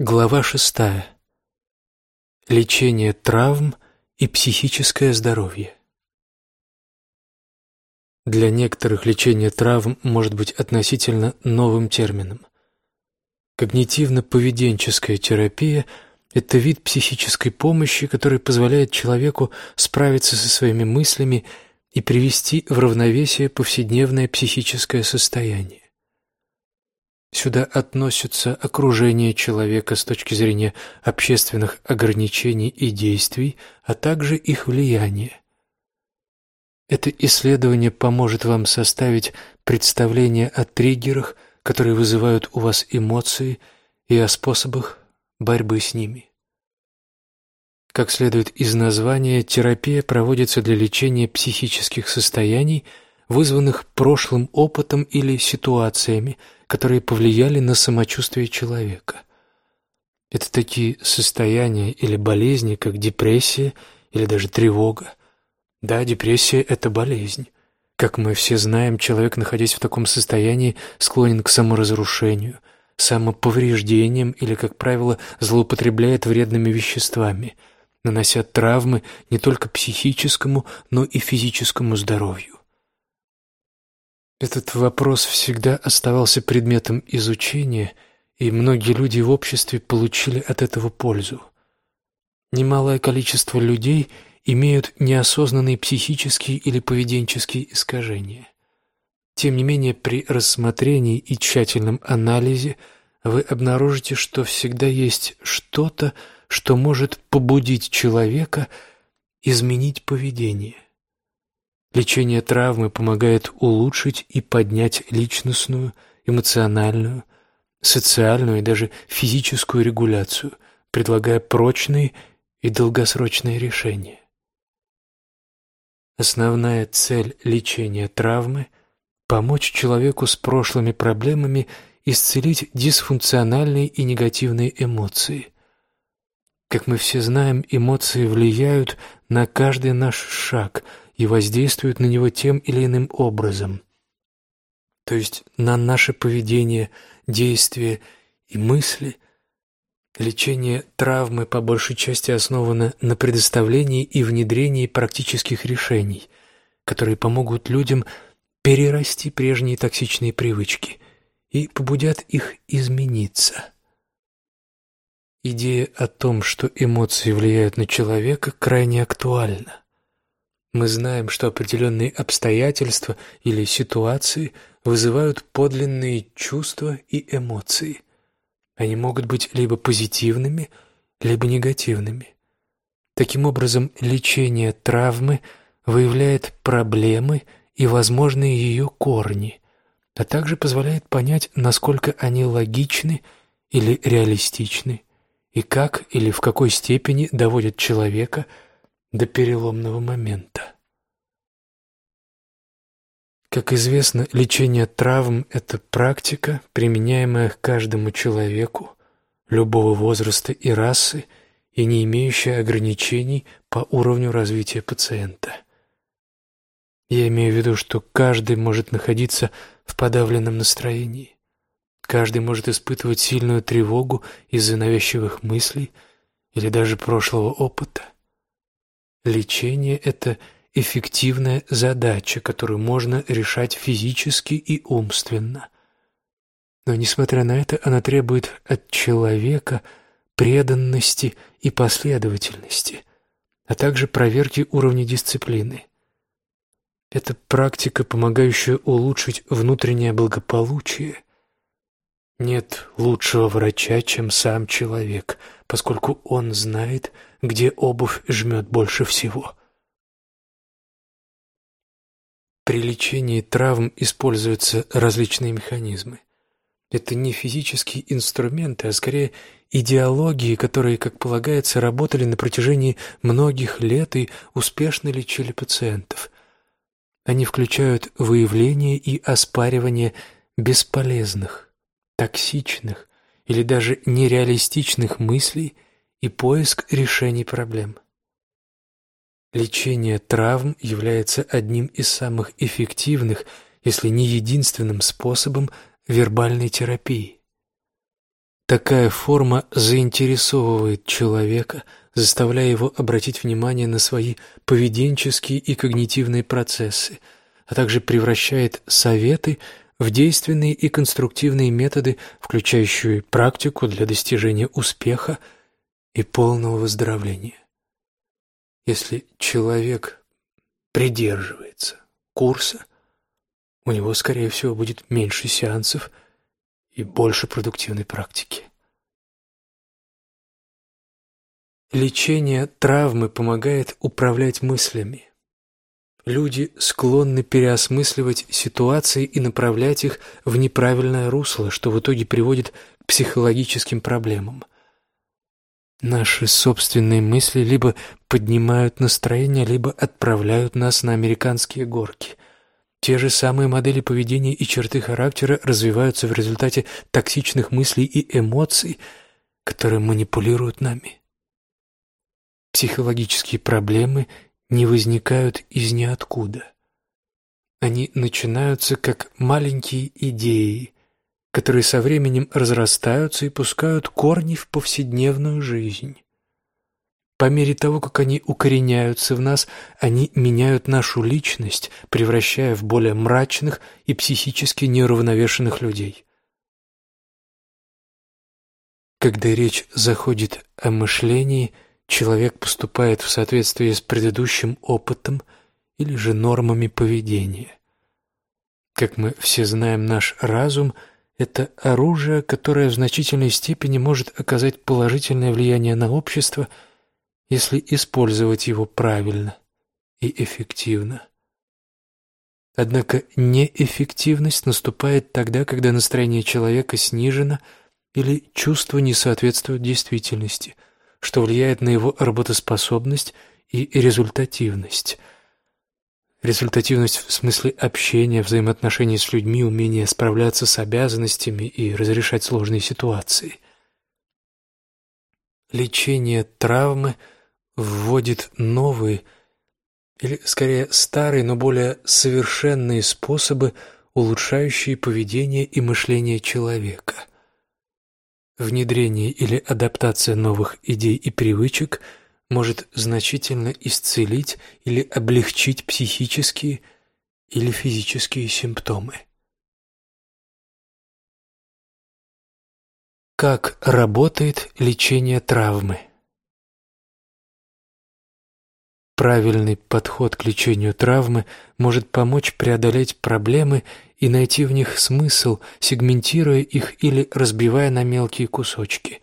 Глава шестая. Лечение травм и психическое здоровье. Для некоторых лечение травм может быть относительно новым термином. Когнитивно-поведенческая терапия – это вид психической помощи, который позволяет человеку справиться со своими мыслями и привести в равновесие повседневное психическое состояние. Сюда относятся окружение человека с точки зрения общественных ограничений и действий, а также их влияние. Это исследование поможет вам составить представление о триггерах, которые вызывают у вас эмоции, и о способах борьбы с ними. Как следует из названия, терапия проводится для лечения психических состояний, вызванных прошлым опытом или ситуациями, которые повлияли на самочувствие человека. Это такие состояния или болезни, как депрессия или даже тревога. Да, депрессия – это болезнь. Как мы все знаем, человек, находясь в таком состоянии, склонен к саморазрушению, самоповреждениям или, как правило, злоупотребляет вредными веществами, нанося травмы не только психическому, но и физическому здоровью. Этот вопрос всегда оставался предметом изучения, и многие люди в обществе получили от этого пользу. Немалое количество людей имеют неосознанные психические или поведенческие искажения. Тем не менее, при рассмотрении и тщательном анализе вы обнаружите, что всегда есть что-то, что может побудить человека изменить поведение. Лечение травмы помогает улучшить и поднять личностную, эмоциональную, социальную и даже физическую регуляцию, предлагая прочные и долгосрочные решения. Основная цель лечения травмы – помочь человеку с прошлыми проблемами исцелить дисфункциональные и негативные эмоции. Как мы все знаем, эмоции влияют на каждый наш шаг – и воздействуют на него тем или иным образом. То есть на наше поведение, действия и мысли. Лечение травмы по большей части основано на предоставлении и внедрении практических решений, которые помогут людям перерасти прежние токсичные привычки и побудят их измениться. Идея о том, что эмоции влияют на человека, крайне актуальна. Мы знаем, что определенные обстоятельства или ситуации вызывают подлинные чувства и эмоции. Они могут быть либо позитивными, либо негативными. Таким образом, лечение травмы выявляет проблемы и возможные ее корни, а также позволяет понять, насколько они логичны или реалистичны, и как или в какой степени доводят человека – до переломного момента. Как известно, лечение травм – это практика, применяемая к каждому человеку любого возраста и расы и не имеющая ограничений по уровню развития пациента. Я имею в виду, что каждый может находиться в подавленном настроении. Каждый может испытывать сильную тревогу из-за навязчивых мыслей или даже прошлого опыта – Лечение – это эффективная задача, которую можно решать физически и умственно. Но, несмотря на это, она требует от человека преданности и последовательности, а также проверки уровня дисциплины. Это практика, помогающая улучшить внутреннее благополучие. Нет лучшего врача, чем сам человек, поскольку он знает – где обувь жмет больше всего. При лечении травм используются различные механизмы. Это не физические инструменты, а скорее идеологии, которые, как полагается, работали на протяжении многих лет и успешно лечили пациентов. Они включают выявление и оспаривание бесполезных, токсичных или даже нереалистичных мыслей – и поиск решений проблем. Лечение травм является одним из самых эффективных, если не единственным способом вербальной терапии. Такая форма заинтересовывает человека, заставляя его обратить внимание на свои поведенческие и когнитивные процессы, а также превращает советы в действенные и конструктивные методы, включающие практику для достижения успеха и полного выздоровления. Если человек придерживается курса, у него, скорее всего, будет меньше сеансов – и больше продуктивной практики. Лечение травмы помогает управлять мыслями. Люди склонны переосмысливать ситуации и направлять их в неправильное русло, что в итоге приводит к психологическим проблемам. Наши собственные мысли либо поднимают настроение, либо отправляют нас на американские горки – те же самые модели поведения и черты характера развиваются в результате токсичных мыслей и эмоций, которые манипулируют нами. Психологические проблемы не возникают из ниоткуда. Они начинаются как маленькие идеи, которые со временем разрастаются и пускают корни в повседневную жизнь. По мере того, как они укореняются в нас, они меняют нашу личность, превращая в более мрачных и психически неуравновешенных людей. Когда речь заходит о мышлении, человек поступает в соответствии с предыдущим опытом или же нормами поведения. Как мы все знаем, наш разум – это оружие, которое в значительной степени может оказать положительное влияние на общество – если использовать его правильно и эффективно. Однако неэффективность наступает тогда, когда настроение человека снижено или чувство не соответствует действительности, что влияет на его работоспособность и результативность. Результативность в смысле общения, взаимоотношений с людьми, умение справляться с обязанностями и разрешать сложные ситуации. Лечение травмы – вводит новые, или скорее старые, но более совершенные способы, улучшающие поведение и мышление человека. Внедрение или адаптация новых идей и привычек может значительно исцелить или облегчить психические или физические симптомы. Как работает лечение травмы? Правильный подход к лечению травмы может помочь преодолеть проблемы и найти в них смысл, сегментируя их или разбивая на мелкие кусочки.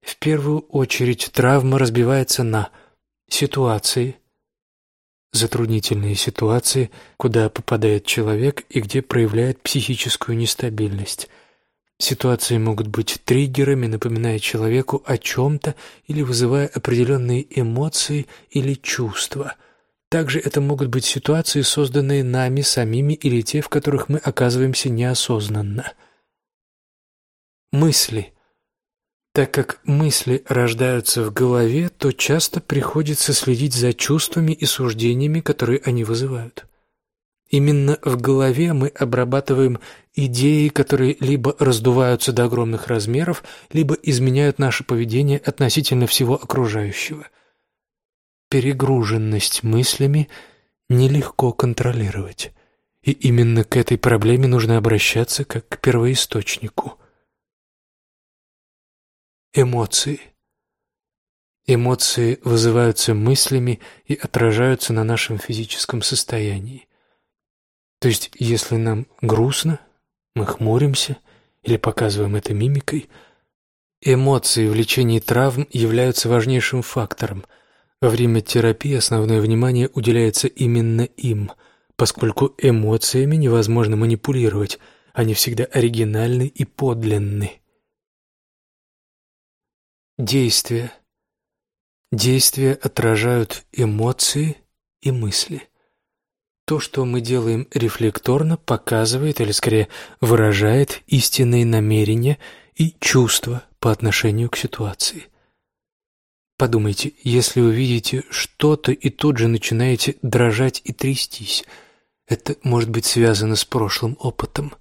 В первую очередь травма разбивается на ситуации, затруднительные ситуации, куда попадает человек и где проявляет психическую нестабильность – Ситуации могут быть триггерами, напоминая человеку о чем-то или вызывая определенные эмоции или чувства. Также это могут быть ситуации, созданные нами самими или те, в которых мы оказываемся неосознанно. Мысли. Так как мысли рождаются в голове, то часто приходится следить за чувствами и суждениями, которые они вызывают. Именно в голове мы обрабатываем идеи, которые либо раздуваются до огромных размеров, либо изменяют наше поведение относительно всего окружающего. Перегруженность мыслями нелегко контролировать, и именно к этой проблеме нужно обращаться как к первоисточнику. Эмоции. Эмоции вызываются мыслями и отражаются на нашем физическом состоянии. То есть, если нам грустно, мы хмуримся или показываем это мимикой, эмоции в лечении травм являются важнейшим фактором. Во время терапии основное внимание уделяется именно им, поскольку эмоциями невозможно манипулировать, они всегда оригинальны и подлинны. Действия. Действия отражают эмоции и мысли. То, что мы делаем рефлекторно, показывает, или скорее выражает истинные намерения и чувства по отношению к ситуации. Подумайте, если вы видите что-то и тут же начинаете дрожать и трястись, это может быть связано с прошлым опытом.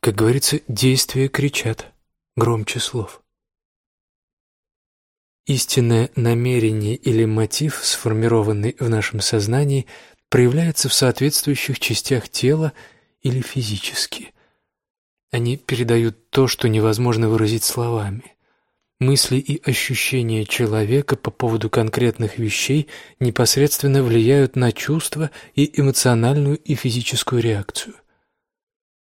Как говорится, действия кричат громче слов. Истинное намерение или мотив, сформированный в нашем сознании, проявляется в соответствующих частях тела или физически. Они передают то, что невозможно выразить словами. Мысли и ощущения человека по поводу конкретных вещей непосредственно влияют на чувства и эмоциональную и физическую реакцию.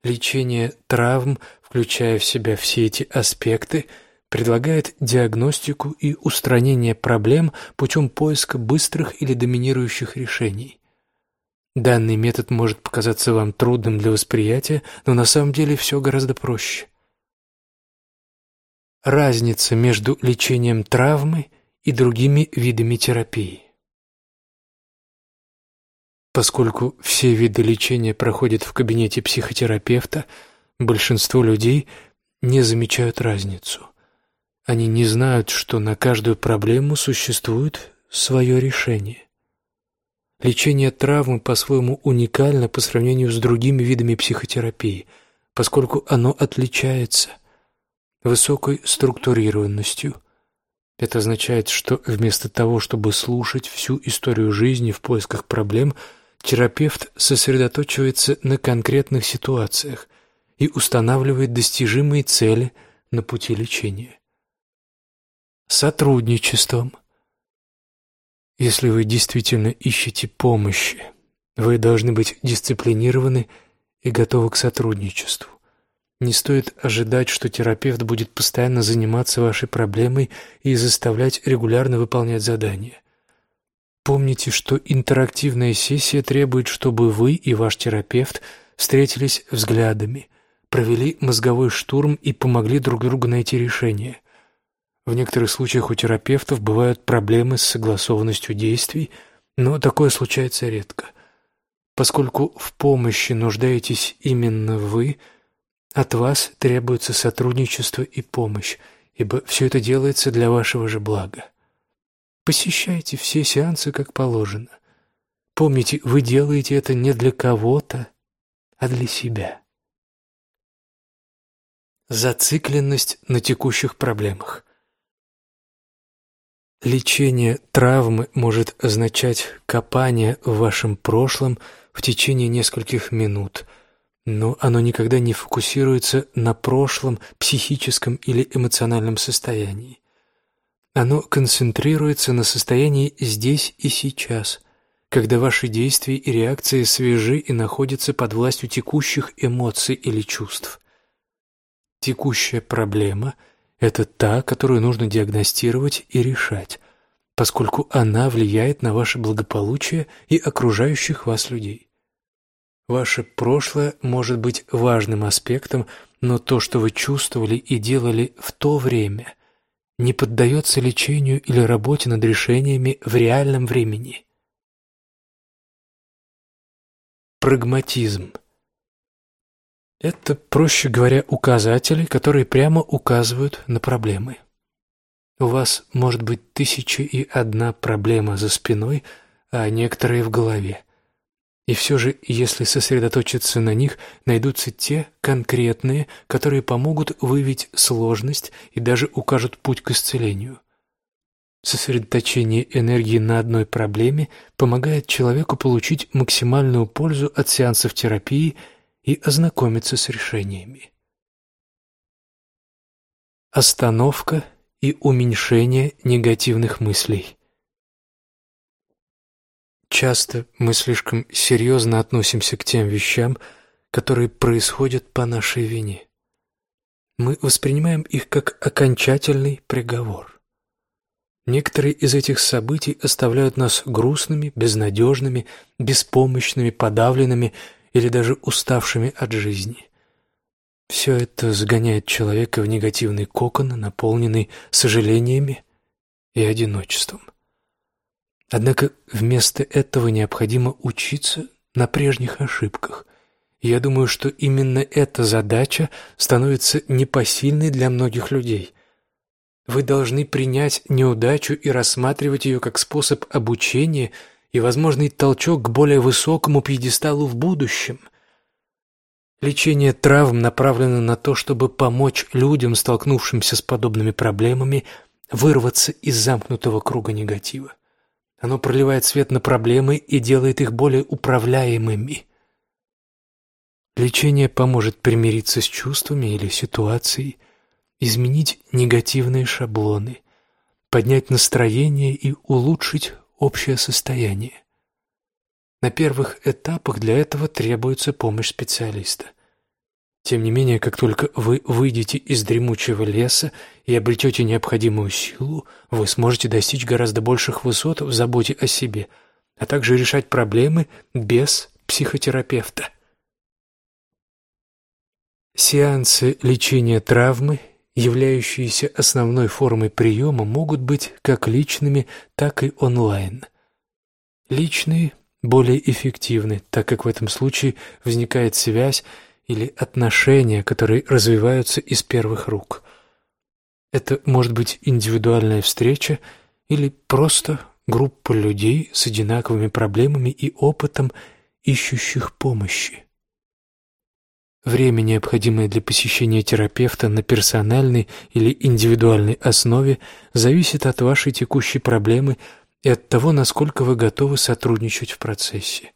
Лечение травм, включая в себя все эти аспекты, предлагает диагностику и устранение проблем путем поиска быстрых или доминирующих решений. Данный метод может показаться вам трудным для восприятия, но на самом деле все гораздо проще. Разница между лечением травмы и другими видами терапии. Поскольку все виды лечения проходят в кабинете психотерапевта, большинство людей не замечают разницу. Они не знают, что на каждую проблему существует свое решение. Лечение травмы по-своему уникально по сравнению с другими видами психотерапии, поскольку оно отличается – высокой структурированностью. Это означает, что вместо того, чтобы слушать всю историю жизни в поисках проблем, терапевт сосредоточивается на конкретных ситуациях и устанавливает достижимые цели на пути лечения. Сотрудничеством. Если вы действительно ищете помощи, вы должны быть дисциплинированы и готовы к сотрудничеству. Не стоит ожидать, что терапевт будет постоянно заниматься вашей проблемой и заставлять регулярно выполнять задания. Помните, что интерактивная сессия требует, чтобы вы и ваш терапевт встретились взглядами, провели мозговой штурм и помогли друг другу найти решение. В некоторых случаях у терапевтов бывают проблемы с согласованностью действий, но такое случается редко. Поскольку в помощи нуждаетесь именно вы – от вас требуется сотрудничество и помощь, ибо все это делается для вашего же блага. Посещайте все сеансы как положено. Помните, вы делаете это не для кого-то, а для себя. Зацикленность на текущих проблемах. Лечение травмы может означать копание в вашем прошлом в течение нескольких минут – но оно никогда не фокусируется на прошлом психическом или эмоциональном состоянии. Оно концентрируется на состоянии здесь и сейчас, когда ваши действия и реакции свежи и находятся под властью текущих эмоций или чувств. Текущая проблема – это та, которую нужно диагностировать и решать, поскольку она влияет на ваше благополучие и окружающих вас людей. Ваше прошлое может быть важным аспектом, но то, что вы чувствовали и делали в то время, не поддается лечению или работе над решениями в реальном времени. Прагматизм. Это, проще говоря, указатели, которые прямо указывают на проблемы. У вас может быть тысяча и одна проблема за спиной, а некоторые в голове. И все же, если сосредоточиться на них, найдутся те конкретные, которые помогут выявить сложность и даже укажут путь к исцелению. Сосредоточение энергии на одной проблеме помогает человеку получить максимальную пользу от сеансов терапии и ознакомиться с решениями. Остановка и уменьшение негативных мыслей. Часто мы слишком серьезно относимся к тем вещам, которые происходят по нашей вине. Мы воспринимаем их как окончательный приговор. Некоторые из этих событий оставляют нас грустными, безнадежными, беспомощными, подавленными или даже уставшими от жизни. Все это загоняет человека в негативный кокон, наполненный сожалениями и одиночеством. Однако вместо этого необходимо учиться на прежних ошибках. я думаю, что именно эта задача становится непосильной для многих людей. Вы должны принять неудачу и рассматривать ее как способ обучения и возможный толчок к более высокому пьедесталу в будущем. Лечение травм направлено на то, чтобы помочь людям, столкнувшимся с подобными проблемами, вырваться из замкнутого круга негатива. Оно проливает свет на проблемы и делает их более управляемыми. Лечение поможет примириться с чувствами или ситуацией, изменить негативные шаблоны, поднять настроение и улучшить общее состояние. На первых этапах для этого требуется помощь специалиста. Тем не менее, как только вы выйдете из дремучего леса и обретете необходимую силу, вы сможете достичь гораздо больших высот в заботе о себе, а также решать проблемы без психотерапевта. Сеансы лечения травмы, являющиеся основной формой приема, могут быть как личными, так и онлайн. Личные – более эффективны, так как в этом случае возникает связь или отношения, которые развиваются из первых рук. Это может быть индивидуальная встреча или просто группа людей с одинаковыми проблемами и опытом, ищущих помощи. Время, необходимое для посещения терапевта на персональной или индивидуальной основе, зависит от вашей текущей проблемы – и от того, насколько вы готовы сотрудничать в процессе.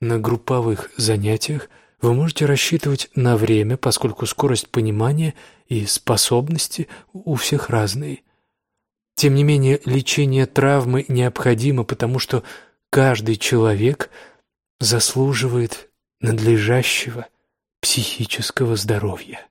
На групповых занятиях вы можете рассчитывать на время, поскольку скорость понимания и способности у всех разные. Тем не менее, лечение травмы необходимо, потому что каждый человек заслуживает надлежащего психического здоровья.